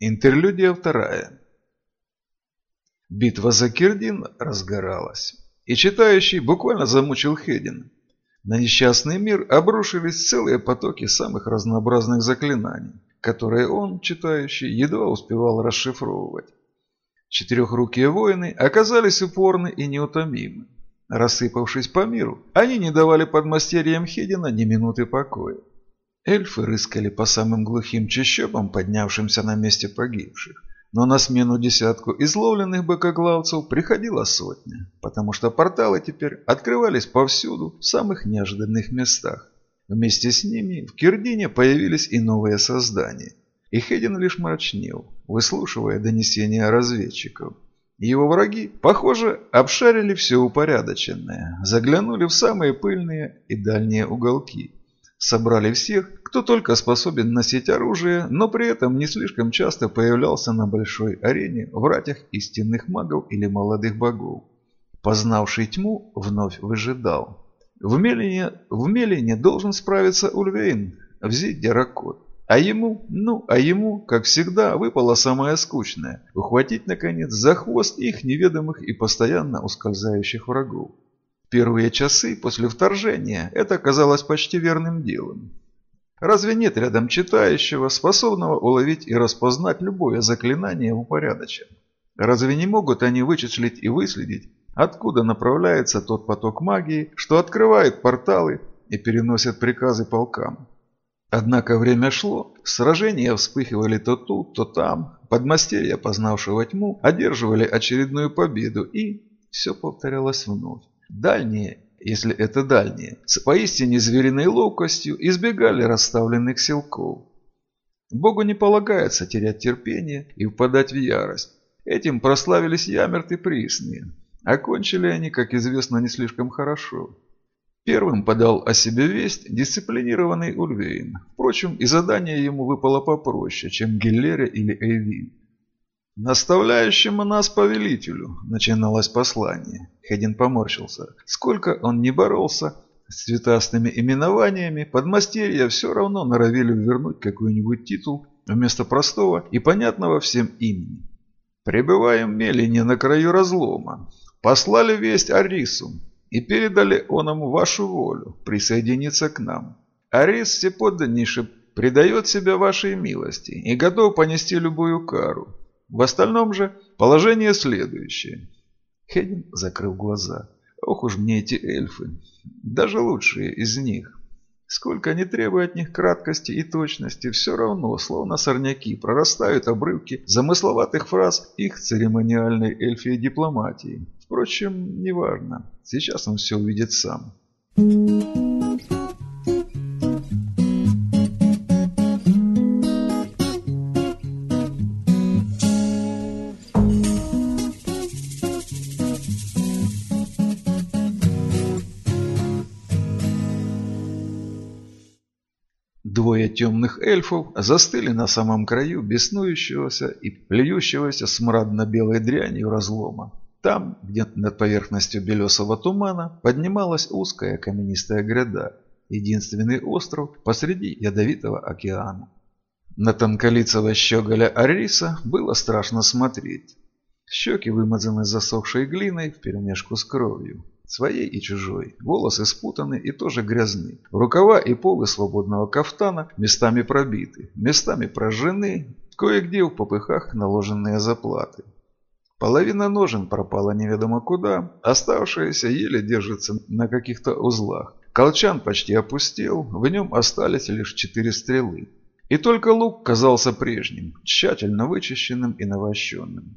Интерлюдия вторая. Битва за Кирдин разгоралась, и читающий буквально замучил Хедин. На несчастный мир обрушились целые потоки самых разнообразных заклинаний, которые он, читающий, едва успевал расшифровывать. Четырехрукие воины оказались упорны и неутомимы. Рассыпавшись по миру, они не давали подмастерьям Хедина ни минуты покоя. Эльфы рыскали по самым глухим чащобам, поднявшимся на месте погибших. Но на смену десятку изловленных быкоглавцев приходила сотня, потому что порталы теперь открывались повсюду, в самых неожиданных местах. Вместе с ними в Кирдине появились и новые создания. И Хедин лишь мрачнел, выслушивая донесения разведчиков. Его враги, похоже, обшарили все упорядоченное, заглянули в самые пыльные и дальние уголки – Собрали всех, кто только способен носить оружие, но при этом не слишком часто появлялся на большой арене в ратях истинных магов или молодых богов. Познавший тьму вновь выжидал. В Мелине, в Мелине должен справиться Ульвейн, взять Деракот. А ему, ну, а ему, как всегда, выпало самое скучное – ухватить, наконец, за хвост их неведомых и постоянно ускользающих врагов. Первые часы после вторжения это казалось почти верным делом. Разве нет рядом читающего, способного уловить и распознать любое заклинание в упорядочен? Разве не могут они вычислить и выследить, откуда направляется тот поток магии, что открывает порталы и переносит приказы полкам? Однако время шло, сражения вспыхивали то тут, то там, подмастерья, познавшего тьму, одерживали очередную победу и все повторялось вновь. Дальние, если это дальние, с поистине звериной ловкостью избегали расставленных силков. Богу не полагается терять терпение и впадать в ярость. Этим прославились Ямерт и Присные. Окончили они, как известно, не слишком хорошо. Первым подал о себе весть дисциплинированный Ульвейн. Впрочем, и задание ему выпало попроще, чем Гиллере или Эйвин. «Наставляющему нас повелителю», – начиналось послание. Хедин поморщился. Сколько он не боролся с цветастыми именованиями, подмастерья все равно норовили вернуть какой-нибудь титул вместо простого и понятного всем имени. «Пребываем в Мелине на краю разлома. Послали весть Арису и передали он ему вашу волю присоединиться к нам. Арис всеподданнейше предает себя вашей милости и готов понести любую кару. В остальном же положение следующее. Хедин закрыл глаза. Ох уж мне эти эльфы. Даже лучшие из них. Сколько не требуя от них краткости и точности, все равно, словно сорняки, прорастают обрывки замысловатых фраз их церемониальной эльфии дипломатии. Впрочем, неважно. Сейчас он все увидит сам. Темных эльфов застыли на самом краю беснующегося и плюющегося смрадно-белой дрянью разлома. Там, где над поверхностью белесого тумана, поднималась узкая каменистая гряда, единственный остров посреди ядовитого океана. На тонколицего щеголя Ариса было страшно смотреть. Щеки вымазаны засохшей глиной вперемешку с кровью. Своей и чужой. Волосы спутаны и тоже грязны. Рукава и полы свободного кафтана местами пробиты, местами прожжены, кое-где в попыхах наложенные заплаты. Половина ножен пропала неведомо куда, оставшаяся еле держится на каких-то узлах. Колчан почти опустел, в нем остались лишь четыре стрелы. И только лук казался прежним, тщательно вычищенным и навощенным.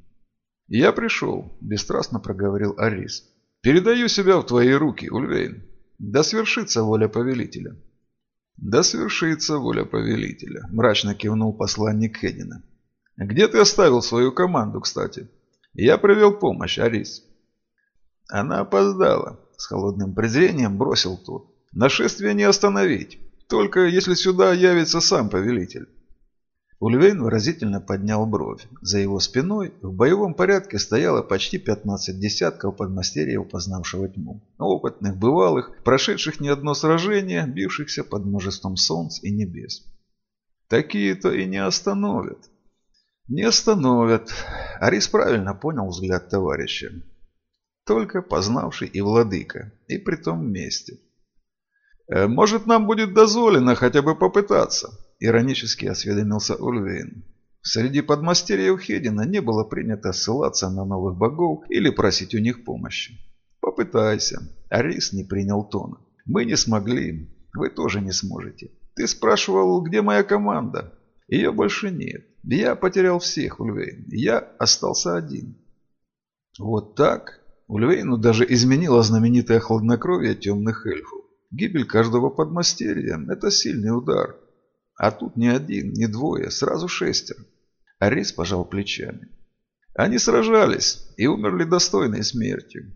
«Я пришел», – бесстрастно проговорил Арис. Передаю себя в твои руки, Ульвейн. Да свершится воля повелителя. Да свершится воля повелителя, мрачно кивнул посланник Хедина. Где ты оставил свою команду, кстати? Я привел помощь, Арис. Она опоздала, с холодным презрением бросил тот. Нашествие не остановить, только если сюда явится сам повелитель. Ульвейн выразительно поднял бровь. За его спиной в боевом порядке стояло почти 15 десятков подмастерьев, познавшего тьму. Опытных, бывалых, прошедших не одно сражение, бившихся под множеством солнц и небес. Такие-то и не остановят. Не остановят. Арис правильно понял взгляд товарища. Только познавший и владыка, и при том вместе. «Э, «Может, нам будет дозволено хотя бы попытаться?» – иронически осведомился Ульвейн. Среди подмастерьев Хедина не было принято ссылаться на новых богов или просить у них помощи. «Попытайся». Арис не принял тона. «Мы не смогли. Вы тоже не сможете. Ты спрашивал, где моя команда? Ее больше нет. Я потерял всех, Ульвейн. Я остался один». Вот так Ульвейну даже изменило знаменитое хладнокровие темных эльфов. Гибель каждого подмастерья – это сильный удар. А тут не один, не двое, сразу шестеро. Арис пожал плечами. Они сражались и умерли достойной смертью.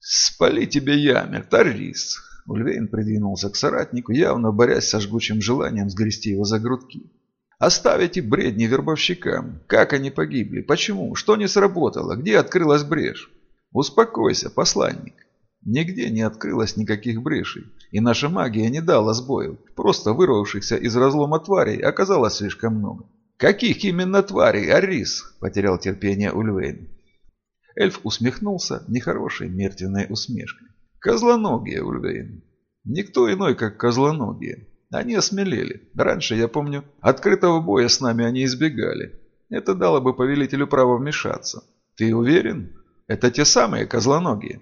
«Спали тебе ямер, Тарис!» Ульвейн придвинулся к соратнику, явно борясь со жгучим желанием сгрести его за грудки. «Оставите бредни вербовщикам. Как они погибли? Почему? Что не сработало? Где открылась брешь?» «Успокойся, посланник. Нигде не открылось никаких брешей, и наша магия не дала сбоев. Просто вырвавшихся из разлома тварей оказалось слишком много». «Каких именно тварей, Арис?» – потерял терпение Ульвейн. Эльф усмехнулся нехорошей мертвенной усмешкой. Козлоногие, Ульвейн. Никто иной, как козлоногие. Они осмелели. Раньше, я помню, открытого боя с нами они избегали. Это дало бы повелителю право вмешаться. Ты уверен? Это те самые козлоногие?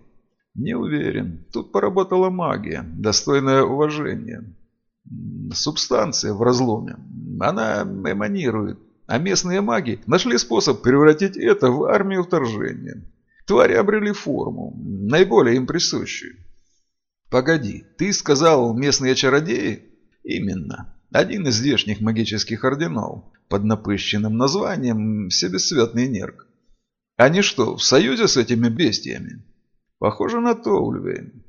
Не уверен. Тут поработала магия, достойное уважения. Субстанция в разломе. Она эманирует. А местные маги нашли способ превратить это в армию вторжения. Твари обрели форму, наиболее им присущую. Погоди, ты сказал местные чародеи? Именно. Один из здешних магических орденов, под напыщенным названием «Всебесцветный нерк». Они что, в союзе с этими бестиями? Похоже на то, Ульвейн.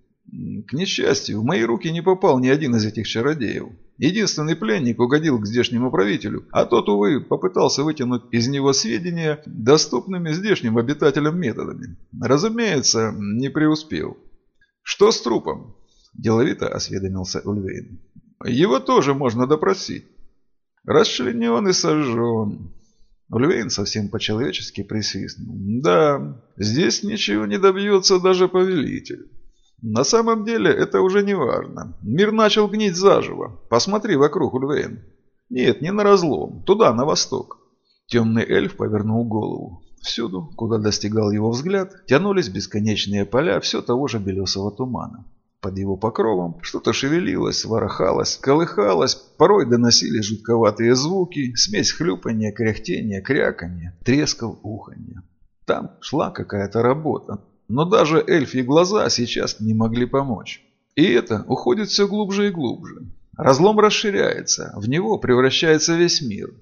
К несчастью, в мои руки не попал ни один из этих чародеев. Единственный пленник угодил к здешнему правителю, а тот, увы, попытался вытянуть из него сведения доступными здешним обитателям методами. Разумеется, не преуспел. «Что с трупом?» – деловито осведомился Ульвейн. «Его тоже можно допросить. Расчленен и сожжен». Ульвейн совсем по-человечески присвистнул. «Да, здесь ничего не добьется даже повелитель». На самом деле это уже не важно. Мир начал гнить заживо. Посмотри вокруг, Ульвейн. Нет, не на разлом. Туда, на восток. Темный эльф повернул голову. Всюду, куда достигал его взгляд, тянулись бесконечные поля все того же белесого тумана. Под его покровом что-то шевелилось, ворохалось, колыхалось, порой доносили жутковатые звуки, смесь хлюпания, кряхтения, кряканья, тресков, уханья. Там шла какая-то работа, но даже эльфьи глаза сейчас не могли помочь. И это уходит все глубже и глубже. Разлом расширяется, в него превращается весь мир.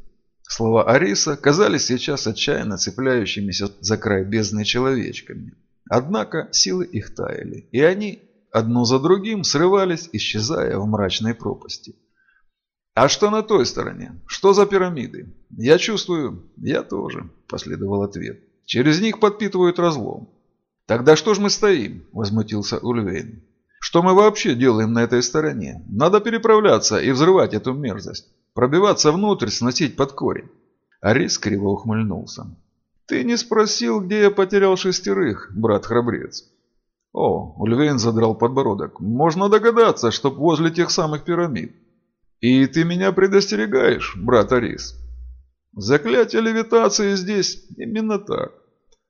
Слова Ариса казались сейчас отчаянно цепляющимися за край бездны человечками. Однако силы их таяли, и они одно за другим срывались, исчезая в мрачной пропасти. «А что на той стороне? Что за пирамиды?» «Я чувствую...» «Я тоже», – последовал ответ. «Через них подпитывают разлом. «Тогда что ж мы стоим?» – возмутился Ульвейн. «Что мы вообще делаем на этой стороне? Надо переправляться и взрывать эту мерзость. Пробиваться внутрь, сносить под корень». Арис криво ухмыльнулся. «Ты не спросил, где я потерял шестерых, брат-храбрец?» О, Ульвейн задрал подбородок. «Можно догадаться, что возле тех самых пирамид». «И ты меня предостерегаешь, брат Арис?» «Заклятие левитации здесь именно так.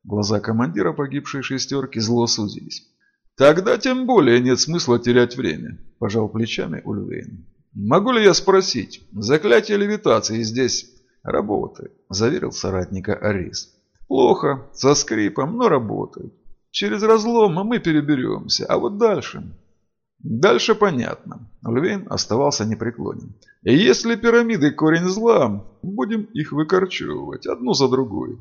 Глаза командира погибшей шестерки зло сузились. «Тогда тем более нет смысла терять время», – пожал плечами Ульвейн. «Могу ли я спросить, заклятие левитации здесь работает?» – заверил соратника Арис. «Плохо, со скрипом, но работает. Через разлом мы переберемся, а вот дальше...» Дальше понятно. Ульвейн оставался непреклонен. «Если пирамиды корень зла, будем их выкорчевывать одну за другой.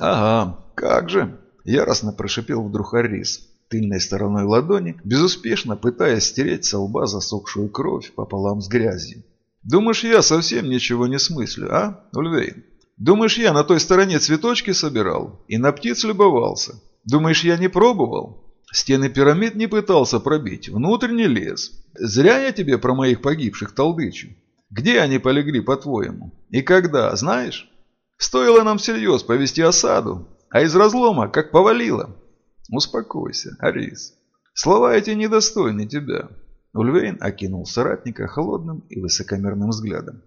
«Ага, как же!» – яростно прошипел вдруг Арис, тыльной стороной ладони, безуспешно пытаясь стереть со лба засохшую кровь пополам с грязью. «Думаешь, я совсем ничего не смыслю, а, Ульвейн? Думаешь, я на той стороне цветочки собирал и на птиц любовался? Думаешь, я не пробовал? Стены пирамид не пытался пробить, внутрь не лез. Зря я тебе про моих погибших толдычу. Где они полегли, по-твоему? И когда, знаешь?» Стоило нам всерьез повести осаду, а из разлома как повалило. Успокойся, Арис. Слова эти недостойны тебя. Ульвейн окинул соратника холодным и высокомерным взглядом.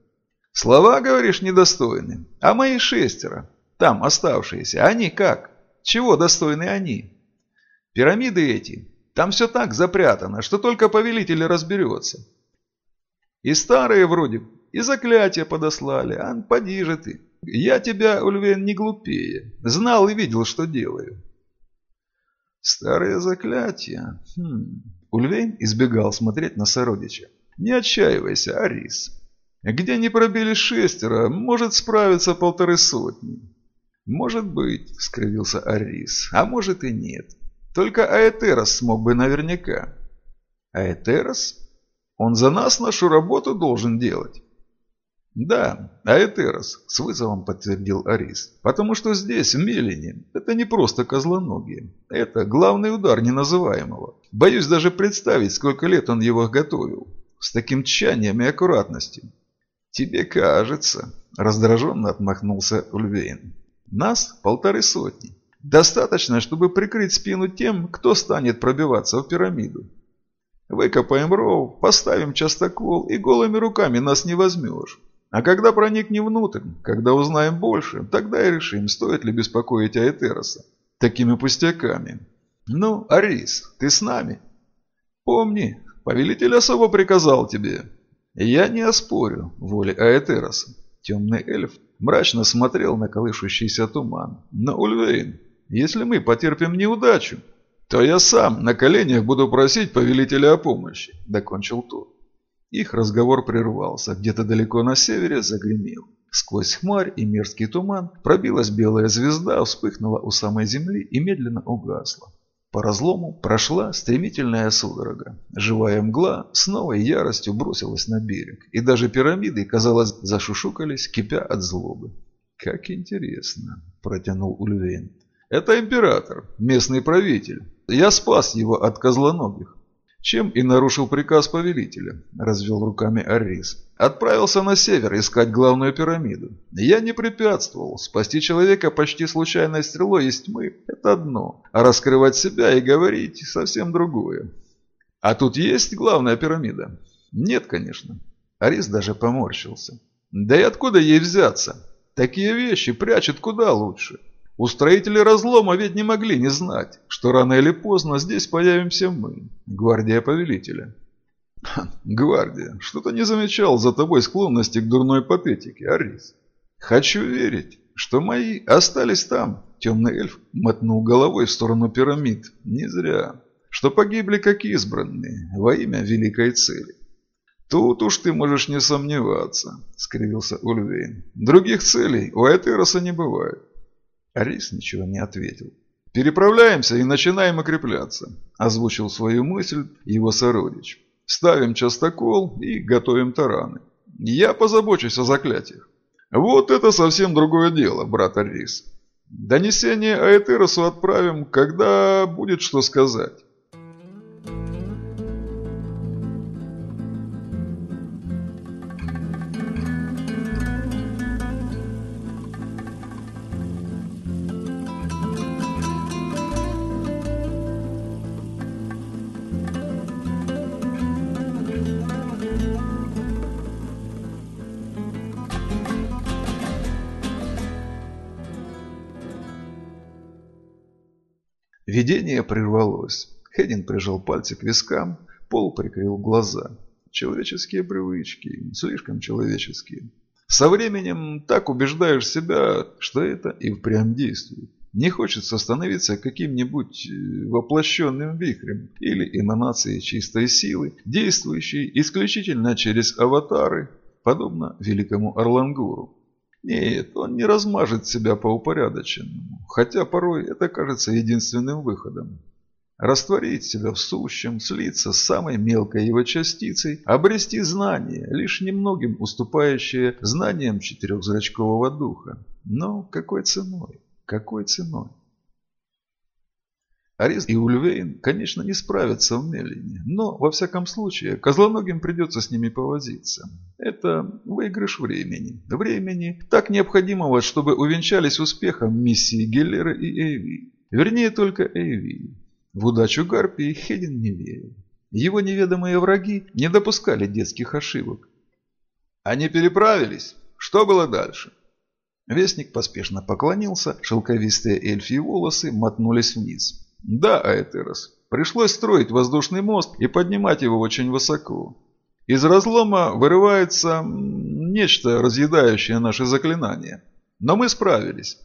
Слова, говоришь, недостойны. А мои шестеро, там оставшиеся, они как? Чего достойны они? Пирамиды эти, там все так запрятано, что только повелитель разберется. И старые вроде, и заклятия подослали, а поди же ты. Я тебя, Ульвен, не глупее. Знал и видел, что делаю. Старые заклятия. Хм. Ульвейн избегал смотреть на сородича. Не отчаивайся, Арис. Где не пробили шестеро, может справиться полторы сотни. Может быть, скривился Арис, а может и нет. Только Аэтерос смог бы наверняка. Аэтерос? Он за нас нашу работу должен делать. «Да, Аэтерос», – с вызовом подтвердил Арис. «Потому что здесь, в Мелине, это не просто козлоногие. Это главный удар неназываемого. Боюсь даже представить, сколько лет он его готовил. С таким тщанием и аккуратностью». «Тебе кажется», – раздраженно отмахнулся Ульвейн. «Нас полторы сотни. Достаточно, чтобы прикрыть спину тем, кто станет пробиваться в пирамиду. Выкопаем ров, поставим частокол, и голыми руками нас не возьмешь. А когда проникнем внутрь, когда узнаем больше, тогда и решим, стоит ли беспокоить Аэтероса такими пустяками. Ну, Арис, ты с нами? Помни, повелитель особо приказал тебе. Я не оспорю воли Аэтероса. Темный эльф мрачно смотрел на колышущийся туман. Но, Ульвейн, если мы потерпим неудачу, то я сам на коленях буду просить повелителя о помощи, докончил тот. Их разговор прервался. Где-то далеко на севере загремел. Сквозь хмарь и мерзкий туман пробилась белая звезда, вспыхнула у самой земли и медленно угасла. По разлому прошла стремительная судорога. Живая мгла с новой яростью бросилась на берег, и даже пирамиды, казалось, зашушукались, кипя от злобы. «Как интересно», – протянул Ульвейн. «Это император, местный правитель. Я спас его от козлоногих чем и нарушил приказ повелителя, развел руками Арис. Отправился на север искать главную пирамиду. Я не препятствовал. Спасти человека почти случайной стрелой из тьмы – это одно, а раскрывать себя и говорить – совсем другое. А тут есть главная пирамида? Нет, конечно. Арис даже поморщился. Да и откуда ей взяться? Такие вещи прячут куда лучше. Устроители разлома ведь не могли не знать, что рано или поздно здесь появимся мы, гвардия повелителя. гвардия, что-то не замечал за тобой склонности к дурной патетике, Арис. Хочу верить, что мои остались там. Темный эльф мотнул головой в сторону пирамид. Не зря. Что погибли как избранные во имя великой цели. «Тут уж ты можешь не сомневаться», — скривился Ульвейн. «Других целей у Этероса не бывает. Арис ничего не ответил. «Переправляемся и начинаем укрепляться», – озвучил свою мысль его сородич. «Ставим частокол и готовим тараны. Я позабочусь о заклятиях». «Вот это совсем другое дело, брат Арис. Донесение Аэтеросу отправим, когда будет что сказать». Видение прервалось. Хедин прижал пальцы к вискам, Пол прикрыл глаза. Человеческие привычки, слишком человеческие. Со временем так убеждаешь себя, что это и впрямь действует. Не хочется становиться каким-нибудь э, воплощенным вихрем или эманацией чистой силы, действующей исключительно через аватары, подобно великому Орлангуру. Нет, он не размажет себя по упорядоченному, хотя порой это кажется единственным выходом. Растворить себя в сущем, слиться с самой мелкой его частицей, обрести знание, лишь немногим уступающее знаниям четырехзрачкового духа. Но какой ценой? Какой ценой? Арис и Ульвейн, конечно, не справятся в Мелине, но, во всяком случае, козлоногим придется с ними повозиться. Это выигрыш времени. Времени, так необходимого, чтобы увенчались успехом миссии Геллера и Эйви. Вернее, только Эйви. В удачу Гарпии Хедин не верил. Его неведомые враги не допускали детских ошибок. Они переправились. Что было дальше? Вестник поспешно поклонился, шелковистые эльфьи волосы мотнулись вниз. Да, Аэтерос, пришлось строить воздушный мост и поднимать его очень высоко. Из разлома вырывается нечто, разъедающее наши заклинания. Но мы справились.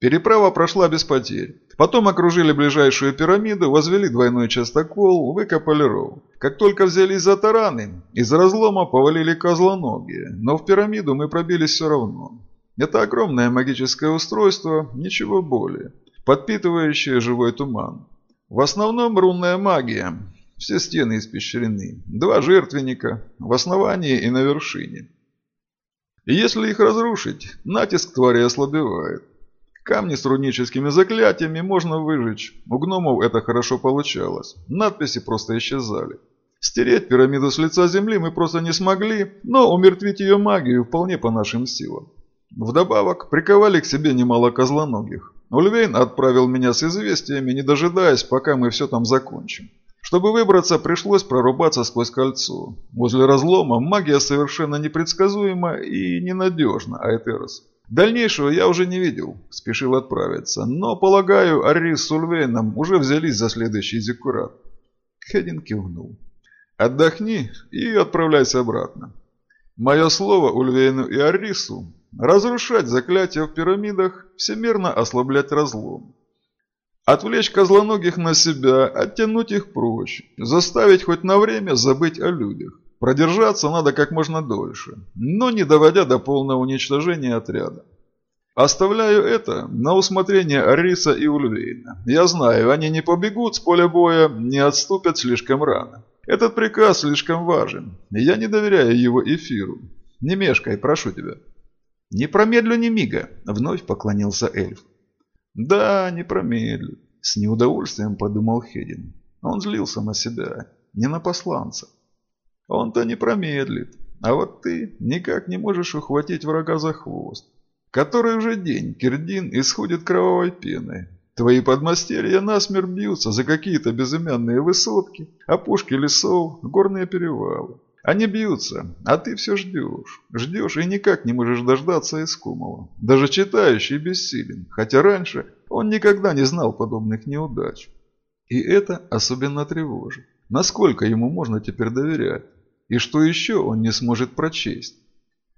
Переправа прошла без потерь. Потом окружили ближайшую пирамиду, возвели двойной частокол, выкопали ров. Как только взялись за тараны, из разлома повалили козлоногие, но в пирамиду мы пробились все равно. Это огромное магическое устройство, ничего более подпитывающая живой туман. В основном рунная магия. Все стены испещрены. Два жертвенника в основании и на вершине. И если их разрушить, натиск твари ослабевает. Камни с руническими заклятиями можно выжечь. У гномов это хорошо получалось. Надписи просто исчезали. Стереть пирамиду с лица земли мы просто не смогли, но умертвить ее магию вполне по нашим силам. Вдобавок, приковали к себе немало козлоногих. Ульвейн отправил меня с известиями, не дожидаясь, пока мы все там закончим. Чтобы выбраться, пришлось прорубаться сквозь кольцо. Возле разлома магия совершенно непредсказуема и ненадежна, Айтерос. Дальнейшего я уже не видел, спешил отправиться, но, полагаю, Арис с Ульвейном уже взялись за следующий зиккурат. Хедин кивнул. «Отдохни и отправляйся обратно. Мое слово Ульвейну и Арису Разрушать заклятия в пирамидах, всемирно ослаблять разлом. Отвлечь козлоногих на себя, оттянуть их прочь, заставить хоть на время забыть о людях. Продержаться надо как можно дольше, но не доводя до полного уничтожения отряда. Оставляю это на усмотрение Ариса и Ульвейна. Я знаю, они не побегут с поля боя, не отступят слишком рано. Этот приказ слишком важен, я не доверяю его эфиру. Не мешкай, прошу тебя. «Не промедлю ни мига», — вновь поклонился эльф. «Да, не промедлю», — с неудовольствием подумал Хедин. Он злился на себя, не на посланца. «Он-то не промедлит, а вот ты никак не можешь ухватить врага за хвост. Который уже день Кирдин исходит кровавой пеной. Твои подмастерья насмерть бьются за какие-то безымянные высотки, опушки лесов, горные перевалы. Они бьются, а ты все ждешь. Ждешь и никак не можешь дождаться Искумова. Даже читающий бессилен, хотя раньше он никогда не знал подобных неудач. И это особенно тревожит. Насколько ему можно теперь доверять? И что еще он не сможет прочесть?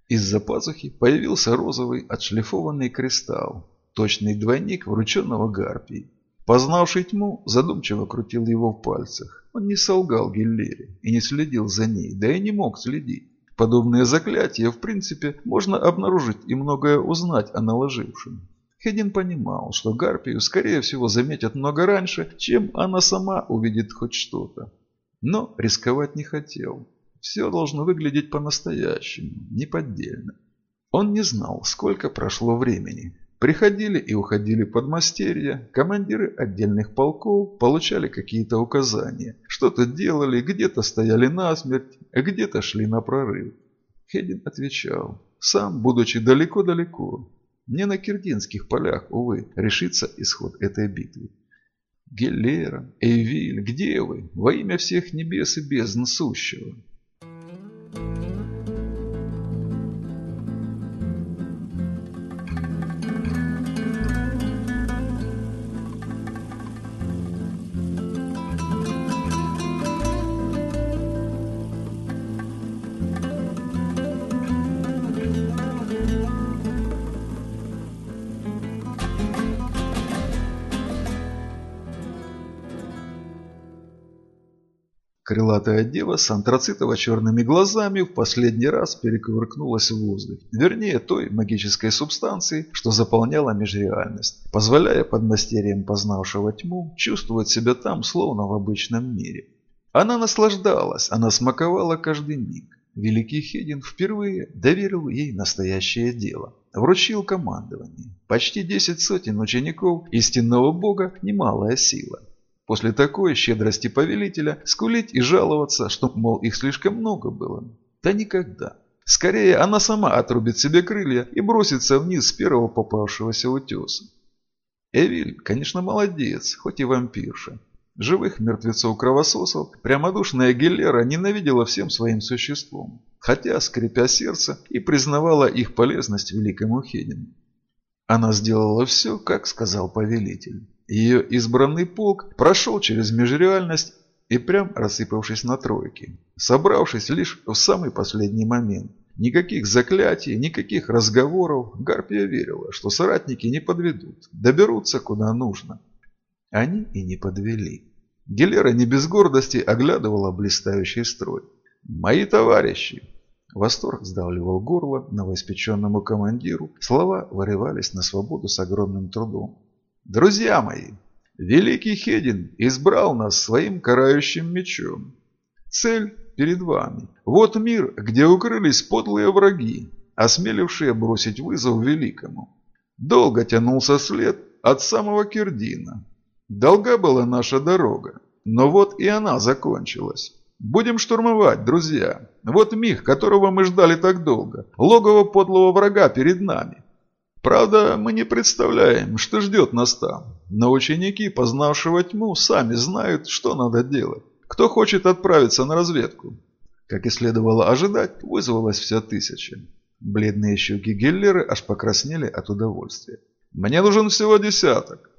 Из-за пазухи появился розовый отшлифованный кристалл, точный двойник врученного гарпии. Познавший тьму, задумчиво крутил его в пальцах. Он не солгал Гиллере и не следил за ней, да и не мог следить. Подобные заклятия, в принципе, можно обнаружить и многое узнать о наложившем. Хедин понимал, что Гарпию, скорее всего, заметят много раньше, чем она сама увидит хоть что-то. Но рисковать не хотел. Все должно выглядеть по-настоящему, неподдельно. Он не знал, сколько прошло времени, Приходили и уходили подмастерья, командиры отдельных полков получали какие-то указания. Что-то делали, где-то стояли насмерть, где-то шли на прорыв. Хедин отвечал, сам, будучи далеко-далеко, не на кирдинских полях, увы, решится исход этой битвы. Геллера, Эйвиль, где вы? Во имя всех небес и бездн сущего. Крылатая дева с антрацитово-черными глазами в последний раз перекувыркнулась в воздух. Вернее, той магической субстанции, что заполняла межреальность, позволяя подмастерьям познавшего тьму чувствовать себя там, словно в обычном мире. Она наслаждалась, она смаковала каждый миг. Великий Хедин впервые доверил ей настоящее дело. Вручил командование. Почти десять сотен учеников истинного бога – немалая сила. После такой щедрости повелителя скулить и жаловаться, что, мол, их слишком много было. Да никогда. Скорее, она сама отрубит себе крылья и бросится вниз с первого попавшегося утеса. Эвиль, конечно, молодец, хоть и вампирша. Живых мертвецов-кровососов прямодушная Геллера ненавидела всем своим существом, хотя, скрипя сердце, и признавала их полезность великому Хедину. Она сделала все, как сказал повелитель. Ее избранный полк прошел через межреальность и прям рассыпавшись на тройки, собравшись лишь в самый последний момент. Никаких заклятий, никаких разговоров. Гарпия верила, что соратники не подведут, доберутся куда нужно. Они и не подвели. Гелера не без гордости оглядывала блистающий строй. «Мои товарищи!» Восторг сдавливал горло новоиспеченному командиру. Слова вырывались на свободу с огромным трудом. «Друзья мои! Великий Хедин избрал нас своим карающим мечом. Цель перед вами. Вот мир, где укрылись подлые враги, осмелившие бросить вызов великому. Долго тянулся след от самого Кирдина. Долга была наша дорога, но вот и она закончилась. Будем штурмовать, друзья. Вот миг, которого мы ждали так долго. Логово подлого врага перед нами. Правда, мы не представляем, что ждет нас там. Но ученики, познавшего тьму, сами знают, что надо делать. Кто хочет отправиться на разведку? Как и следовало ожидать, вызвалась вся тысяча. Бледные щеки Геллеры аж покраснели от удовольствия. «Мне нужен всего десяток.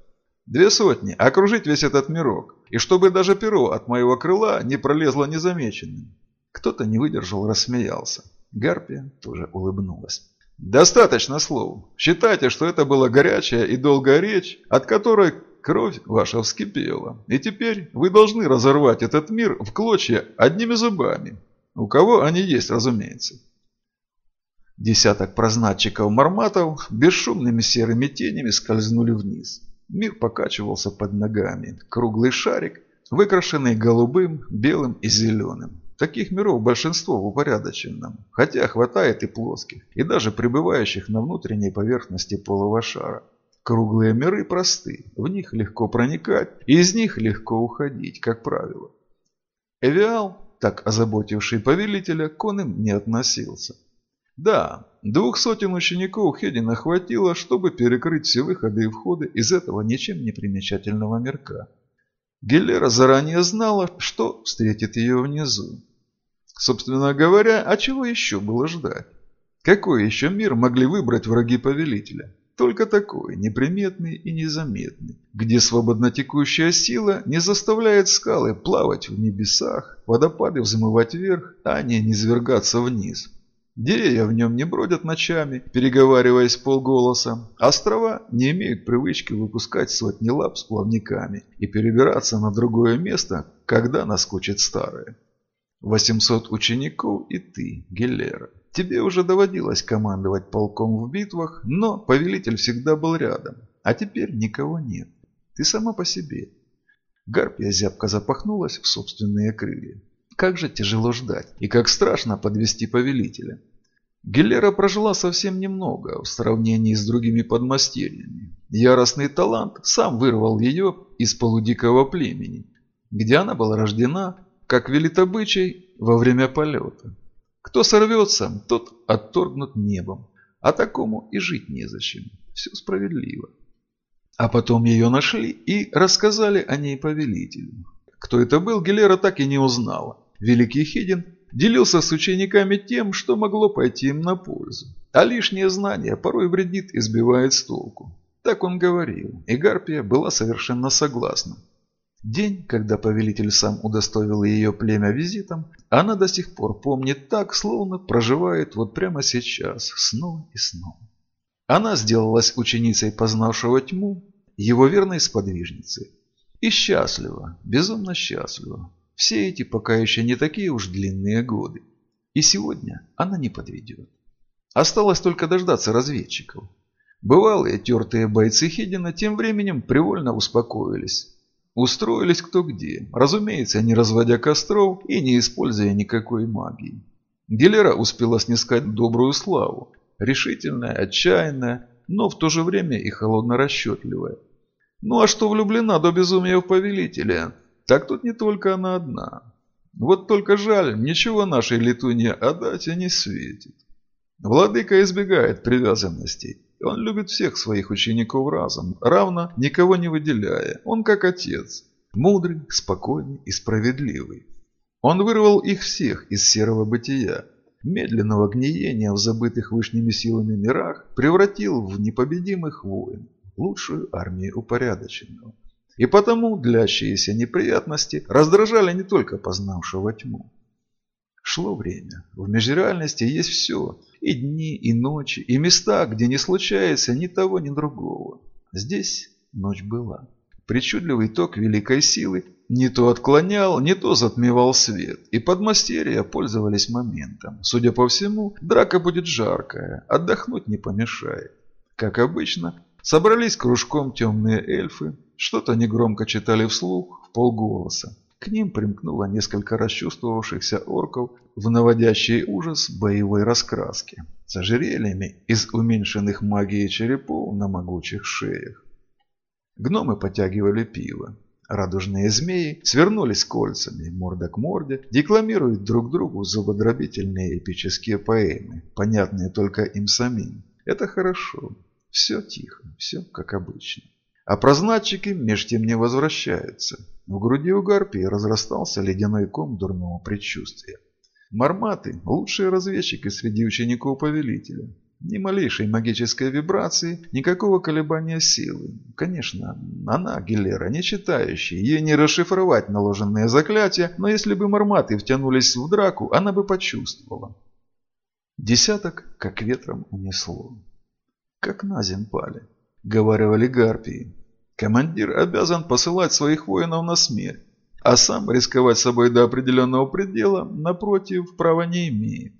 Две сотни. Окружить весь этот мирок. И чтобы даже перо от моего крыла не пролезло незамеченным». Кто-то не выдержал, рассмеялся. Гарпия тоже улыбнулась. Достаточно слов. Считайте, что это была горячая и долгая речь, от которой кровь ваша вскипела. И теперь вы должны разорвать этот мир в клочья одними зубами. У кого они есть, разумеется. Десяток прознатчиков-марматов бесшумными серыми тенями скользнули вниз. Мир покачивался под ногами. Круглый шарик, выкрашенный голубым, белым и зеленым. Таких миров большинство в упорядоченном, хотя хватает и плоских, и даже пребывающих на внутренней поверхности полого шара. Круглые миры просты, в них легко проникать, и из них легко уходить, как правило. Эвиал, так озаботивший повелителя, к он не относился. Да, двух сотен учеников Хедина хватило, чтобы перекрыть все выходы и входы из этого ничем не примечательного мирка. Геллера заранее знала, что встретит ее внизу. Собственно говоря, а чего еще было ждать? Какой еще мир могли выбрать враги повелителя? Только такой, неприметный и незаметный, где свободно текущая сила не заставляет скалы плавать в небесах, водопады взмывать вверх, а не низвергаться вниз. Деревья в нем не бродят ночами, переговариваясь полголоса. Острова не имеют привычки выпускать сотни лап с плавниками и перебираться на другое место, когда наскучит старое. 800 учеников и ты, Геллера. Тебе уже доводилось командовать полком в битвах, но повелитель всегда был рядом, а теперь никого нет. Ты сама по себе. Гарпия зябко запахнулась в собственные крылья. Как же тяжело ждать, и как страшно подвести повелителя. Геллера прожила совсем немного в сравнении с другими подмастерьями. Яростный талант сам вырвал ее из полудикого племени, где она была рождена, как велит обычай, во время полета. Кто сорвется, тот отторгнут небом, а такому и жить незачем. Все справедливо. А потом ее нашли и рассказали о ней повелителю. Кто это был, Гелера так и не узнала. Великий Хедин делился с учениками тем, что могло пойти им на пользу. А лишнее знание порой вредит и сбивает с толку. Так он говорил, и Гарпия была совершенно согласна. День, когда повелитель сам удостоил ее племя визитом, она до сих пор помнит так, словно проживает вот прямо сейчас, снова и снова. Она сделалась ученицей, познавшего тьму, его верной сподвижницей. И счастлива, безумно счастлива, все эти пока еще не такие уж длинные годы. И сегодня она не подведет. Осталось только дождаться разведчиков. Бывалые тертые бойцы Хедина тем временем привольно успокоились. Устроились кто где, разумеется, не разводя костров и не используя никакой магии. Гелера успела снискать добрую славу, решительная, отчаянная, но в то же время и холодно расчетливая. Ну а что влюблена до безумия в повелителя, так тут не только она одна. Вот только жаль, ничего нашей отдать и не светит. Владыка избегает привязанностей. Он любит всех своих учеников разом, равно никого не выделяя. Он как отец, мудрый, спокойный и справедливый. Он вырвал их всех из серого бытия, медленного гниения в забытых вышними силами мирах, превратил в непобедимых воин, лучшую армию упорядоченного. И потому длящиеся неприятности раздражали не только познавшего тьму. Шло время. В межреальности есть все. И дни, и ночи, и места, где не случается ни того, ни другого. Здесь ночь была. Причудливый ток великой силы не то отклонял, не то затмевал свет. И подмастерья пользовались моментом. Судя по всему, драка будет жаркая, отдохнуть не помешает. Как обычно, собрались кружком темные эльфы, что-то негромко читали вслух, в полголоса. К ним примкнуло несколько расчувствовавшихся орков в наводящий ужас боевой раскраски, с ожерельями из уменьшенных магией черепов на могучих шеях. Гномы потягивали пиво. Радужные змеи свернулись кольцами, морда к морде, декламируют друг другу зубодробительные эпические поэмы, понятные только им самим. Это хорошо. Все тихо, все как обычно. А прознатчики меж тем не возвращаются. В груди у гарпии разрастался ледяной ком дурного предчувствия. Марматы – лучшие разведчики среди учеников повелителя. Ни малейшей магической вибрации, никакого колебания силы. Конечно, она, Гилера, не читающая, ей не расшифровать наложенные заклятия, но если бы марматы втянулись в драку, она бы почувствовала. Десяток как ветром унесло. Как на земь пали, говорили гарпии. Командир обязан посылать своих воинов на смерть, а сам рисковать собой до определенного предела, напротив, права не имеет.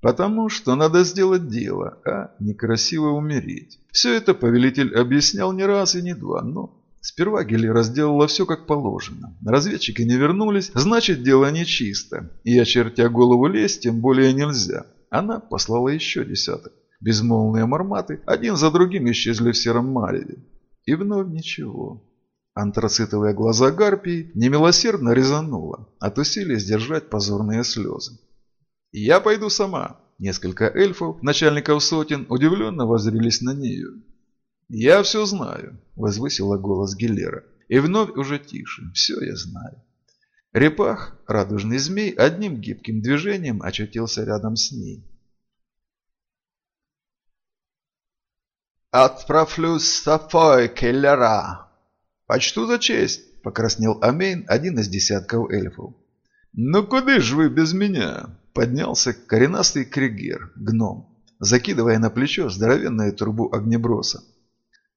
Потому что надо сделать дело, а не красиво умереть. Все это повелитель объяснял не раз и не два, но сперва Гелера сделала все как положено. Разведчики не вернулись, значит дело нечисто, и очертя голову лезть тем более нельзя. Она послала еще десяток. Безмолвные марматы один за другим исчезли в сером мареве. И вновь ничего. Антрацитовые глаза гарпии немилосердно резануло от усилия сдержать позорные слезы. «Я пойду сама!» Несколько эльфов, начальников сотен, удивленно воззрелись на нее. «Я все знаю», – возвысила голос Гиллера. И вновь уже тише. «Все я знаю». Репах, радужный змей, одним гибким движением очутился рядом с ней. «Отправлюсь с тобой, Келлера!» «Почту за честь!» – покраснел Амейн, один из десятков эльфов. «Ну куда ж вы без меня?» – поднялся коренастый кригер, гном, закидывая на плечо здоровенную трубу огнеброса.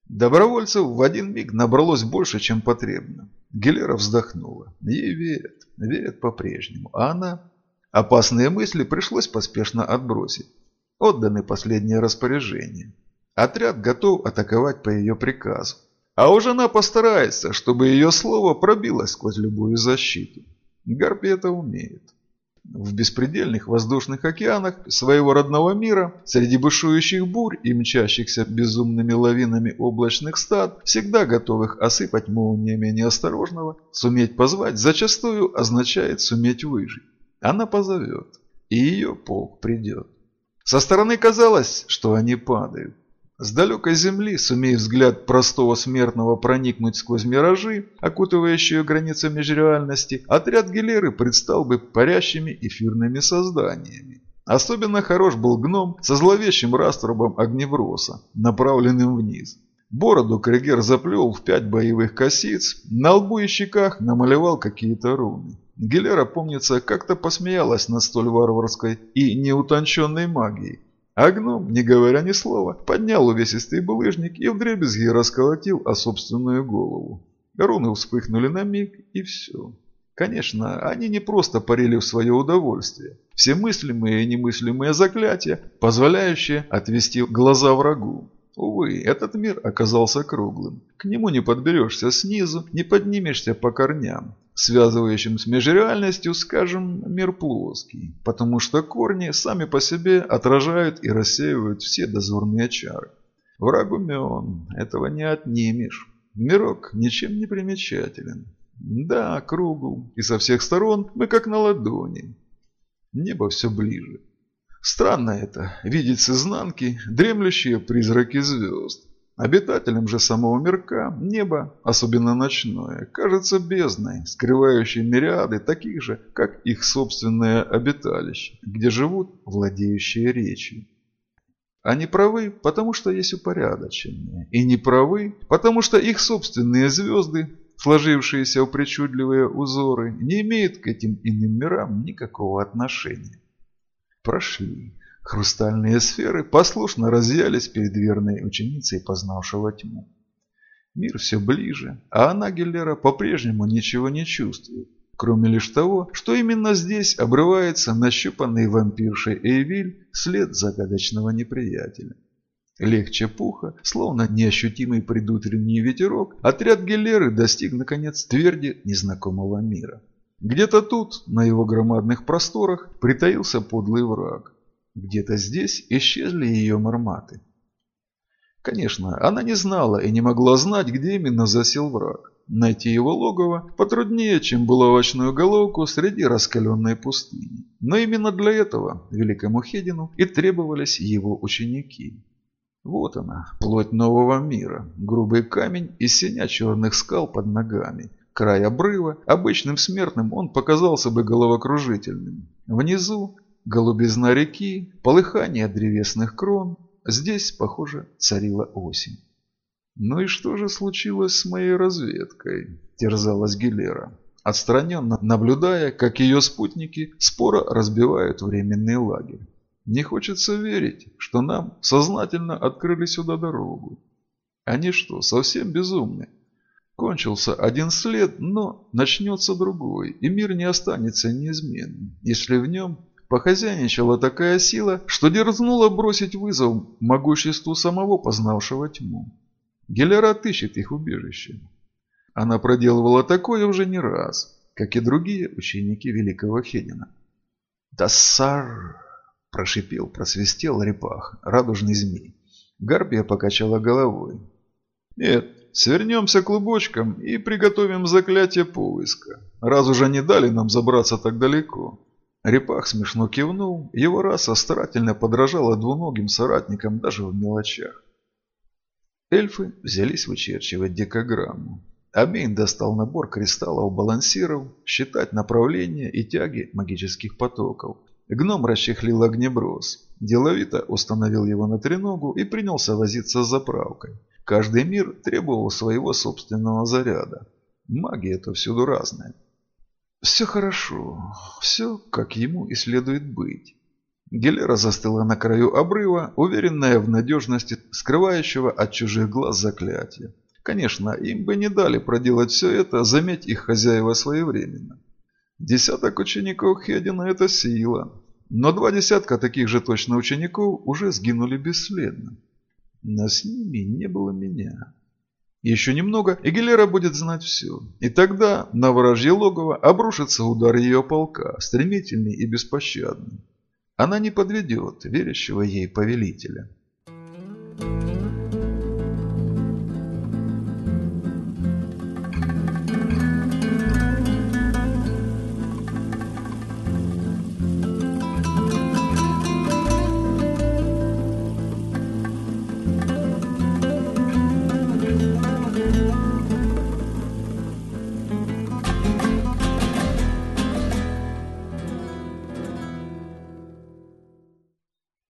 Добровольцев в один миг набралось больше, чем потребно. Гелера вздохнула. Ей верят, верят по-прежнему. А она... Опасные мысли пришлось поспешно отбросить. Отданы последние распоряжения. Отряд готов атаковать по ее приказу. А уж она постарается, чтобы ее слово пробилось сквозь любую защиту. Гарпи это умеет. В беспредельных воздушных океанах своего родного мира, среди бушующих бурь и мчащихся безумными лавинами облачных стад, всегда готовых осыпать молниями неосторожного, суметь позвать зачастую означает суметь выжить. Она позовет, и ее полк придет. Со стороны казалось, что они падают. С далекой земли, сумея взгляд простого смертного проникнуть сквозь миражи, окутывающие границы межреальности, отряд Гелеры предстал бы парящими эфирными созданиями. Особенно хорош был гном со зловещим раструбом огневроса, направленным вниз. Бороду Крегер заплел в пять боевых косиц, на лбу и щеках намалевал какие-то руны. Гелера, помнится, как-то посмеялась над столь варварской и неутонченной магией, а гном, не говоря ни слова, поднял увесистый булыжник и вдребезги расколотил о собственную голову. Руны вспыхнули на миг, и все. Конечно, они не просто парили в свое удовольствие. Все мыслимые и немыслимые заклятия, позволяющие отвести глаза врагу. Увы, этот мир оказался круглым. К нему не подберешься снизу, не поднимешься по корням связывающим с межреальностью, скажем, мир плоский, потому что корни сами по себе отражают и рассеивают все дозорные чары. Враг умен, этого не отнимешь. Мирок ничем не примечателен. Да, кругу, и со всех сторон мы как на ладони. Небо все ближе. Странно это, видеть с изнанки дремлющие призраки звезд. Обитателям же самого мирка небо, особенно ночное, кажется бездной, скрывающей мириады таких же, как их собственное обиталище, где живут владеющие речью. Они правы, потому что есть упорядоченные, и не правы, потому что их собственные звезды, сложившиеся в причудливые узоры, не имеют к этим иным мирам никакого отношения. Прошли. Хрустальные сферы послушно разъялись перед верной ученицей, познавшего тьму. Мир все ближе, а она, Геллера, по-прежнему ничего не чувствует, кроме лишь того, что именно здесь обрывается нащупанный вампиршей Эйвиль след загадочного неприятеля. Легче пуха, словно неощутимый предутренний ветерок, отряд Геллеры достиг, наконец, тверди незнакомого мира. Где-то тут, на его громадных просторах, притаился подлый враг. Где-то здесь исчезли ее марматы. Конечно, она не знала и не могла знать, где именно засел враг. Найти его логово потруднее, чем булавочную головку среди раскаленной пустыни. Но именно для этого великому Хедину и требовались его ученики. Вот она, плоть нового мира, грубый камень и синя черных скал под ногами. Край обрыва, обычным смертным он показался бы головокружительным. Внизу голубизна реки, полыхание древесных крон. Здесь, похоже, царила осень. «Ну и что же случилось с моей разведкой?» – терзалась Гилера, отстраненно наблюдая, как ее спутники споро разбивают временный лагерь. Не хочется верить, что нам сознательно открыли сюда дорогу. Они что, совсем безумны? Кончился один след, но начнется другой, и мир не останется неизменным, если в нем похозяйничала такая сила, что дерзнула бросить вызов могуществу самого познавшего тьму. Гелера отыщет их убежище. Она проделывала такое уже не раз, как и другие ученики великого Хедина. «Тассар!» Прошипел, просвистел репах, радужный змей. Гарпия покачала головой. «Нет, свернемся клубочком и приготовим заклятие поиска, раз уже не дали нам забраться так далеко». Репах смешно кивнул, его раса старательно подражала двуногим соратникам даже в мелочах. Эльфы взялись вычерчивать декограмму. Амейн достал набор кристаллов балансиров, считать направление и тяги магических потоков. Гном расчехлил огнеброс. Деловито установил его на треногу и принялся возиться с заправкой. Каждый мир требовал своего собственного заряда. Магия это всюду разная. Все хорошо, все как ему и следует быть. Гелера застыла на краю обрыва, уверенная в надежности скрывающего от чужих глаз заклятия. Конечно, им бы не дали проделать все это, заметь их хозяева своевременно. Десяток учеников Хедина – это сила. Но два десятка таких же точно учеников уже сгинули бесследно. Но с ними не было меня. Еще немного, и Гелера будет знать все. И тогда на вражье логово обрушится удар ее полка, стремительный и беспощадный. Она не подведет верящего ей повелителя. Thank you.